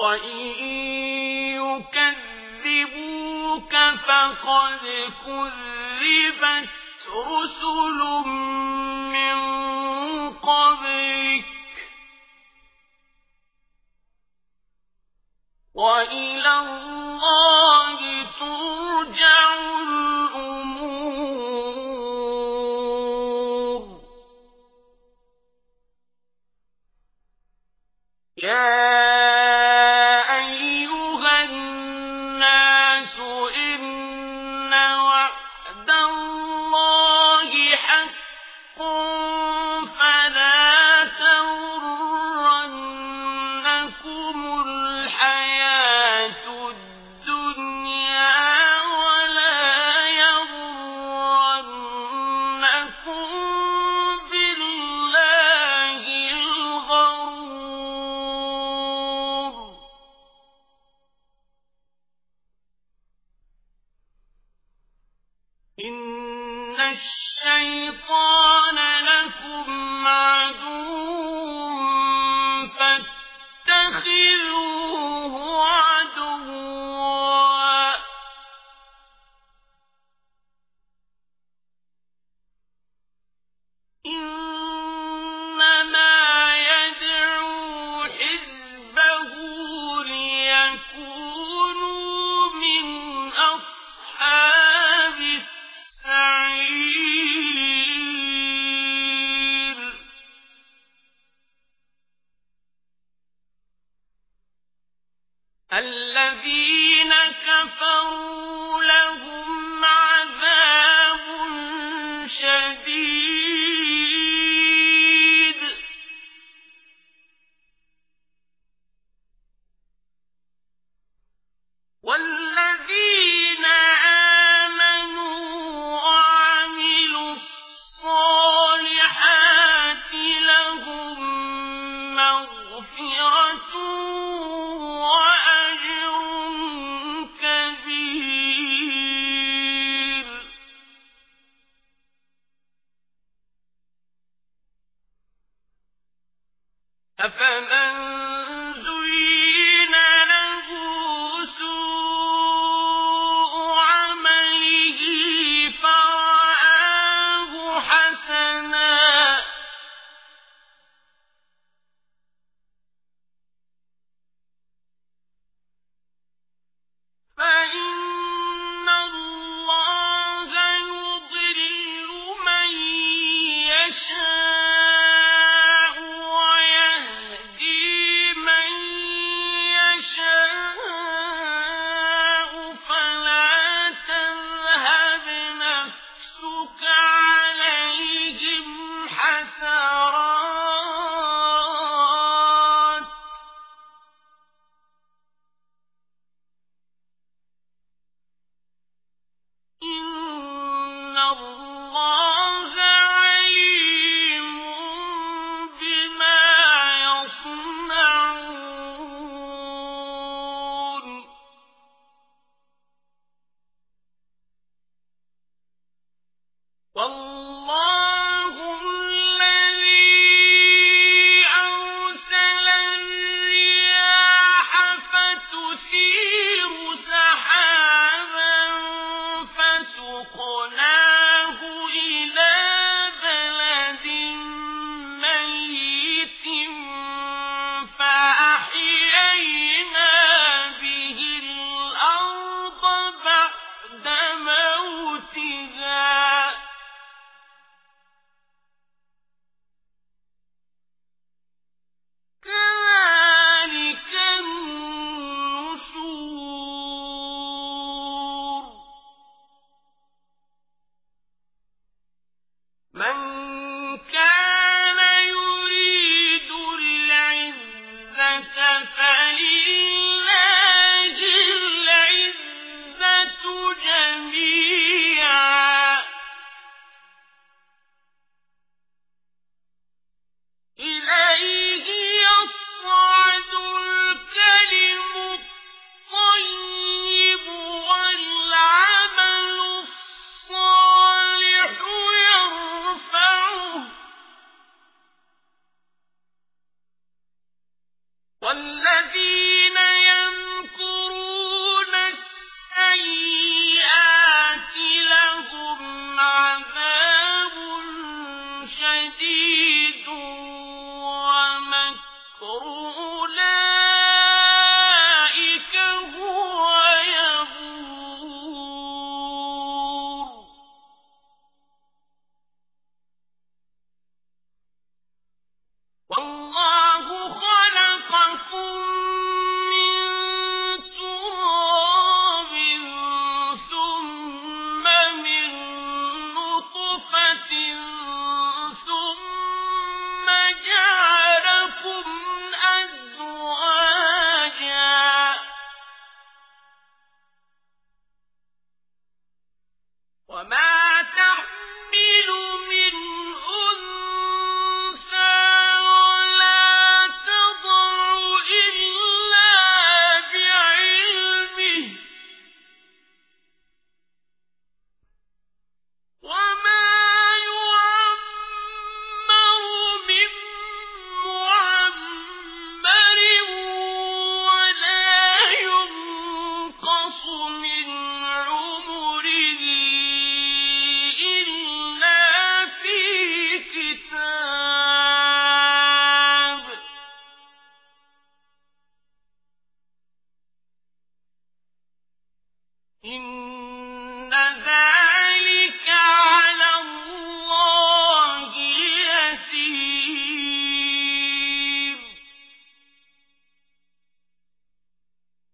وإن يكذبوك فقد كذبت رسل من قبلك وإلى الله ترجع الأمور يا الشيطان لكم عدو الذين كفروا أفمن